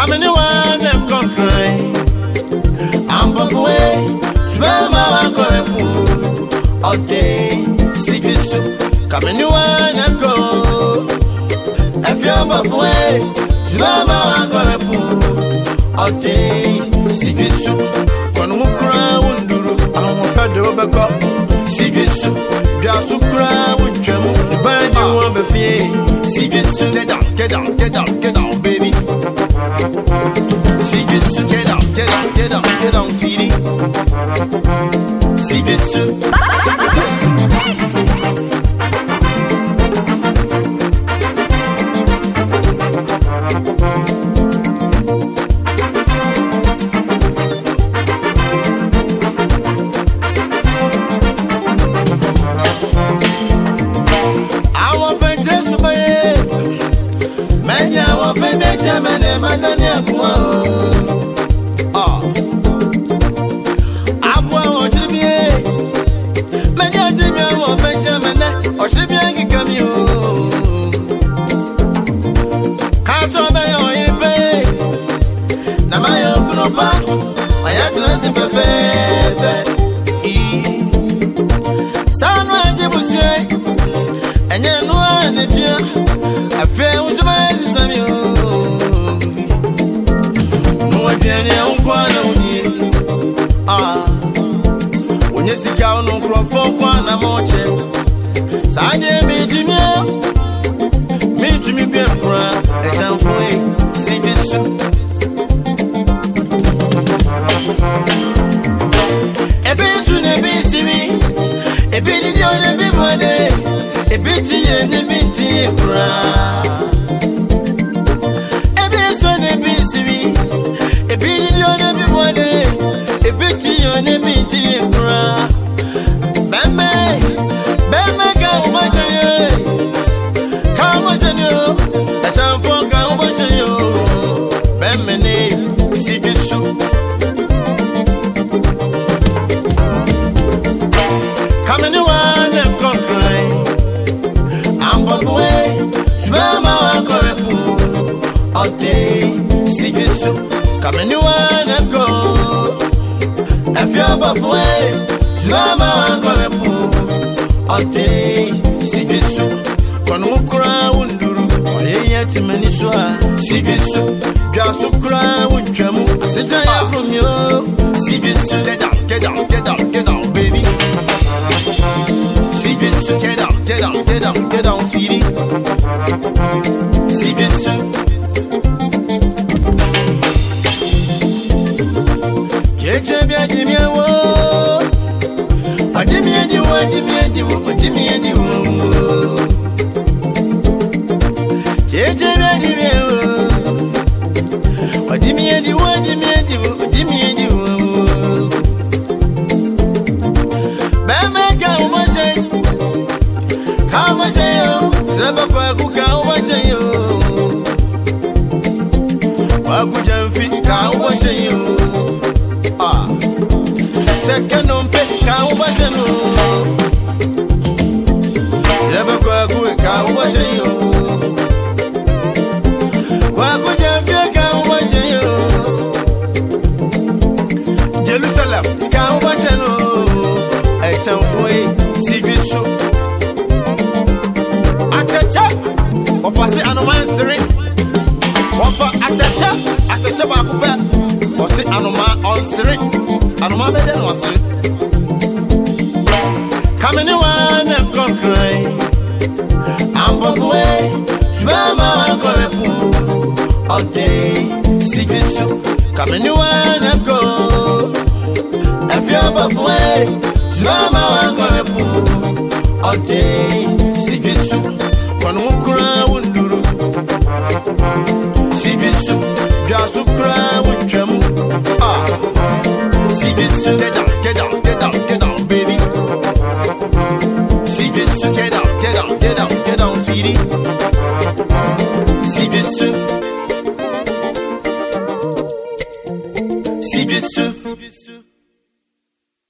Come in one cry. I'm back away. Smell my uncle and pool. All day. Sick is soup. Come in one If you're back away. Smell my uncle and pool. All day. Sick is soup. When cry, we do. I'm a federal backup. Sick is soup. Just cry. We jump. Bad you ah. want to be. Sick is soup. Get down, get down, get down, get down. mẹjẹ àwọn fẹ́ mẹjẹ mẹlẹ mẹjọ ní ẹkún ọ. abo àwọn ọ̀ṣẹ́ bí yé mẹjẹ ọ̀ṣẹ́ bí àwọn mẹjẹ mẹlẹ ọ̀ṣẹ́ bí yẹn kíkà mí o. kásán bẹ́ẹ̀ ọ̀yẹ́ bẹ́ẹ̀ nàmáyọ̀ kúlọ̀ pa ọ̀yẹ́ tó ń sìn fẹ́fẹ́ bẹ́ẹ̀. bịa unu nkurɔfoɔ kwa na mɔkyɛ saa nyɛ metumi a mentumi bia nkora ɛtamfo yi bi so ebi nsu na ebi nsibi ebi didi ebi di di tiye bi ntiye koraa ebi ti ebi didi bi ti bɔne ebi tiye ne bi ntiye koraa. bafoué, tu vas m'avoir un pou. Ote, si tu sou, quand nous croyons Wunduru, on est yet meni soir. Si tu sou, tu as sou croyant Wunchamu, c'est un ya from you. Si tu sou, get down, get down, get down, get down, baby. Si tu sou, get down, get down, get down, get down, Fili. Si tu ekyerɛ bi agye mi ɛwɔ ɔde mi adi wo ɔde mi adi wo ɔde mi adi wo kyekyerɛ bi agye mi ɛwɔ ɔde mi adi wo ɔde mi adi wo ɔde keke nompe ka ubashenu sirebe kwakuwe ka ubashenyo kwakujamfye ka ubashenyo jerusalem ka ubashenu echamfoyi sibisu atɛkyɛ ɔfase anomansere wɔmfa atɛkyɛ atɛkyɛ baako pɛ Come anywhere I go. If you're a boy, you're my one going to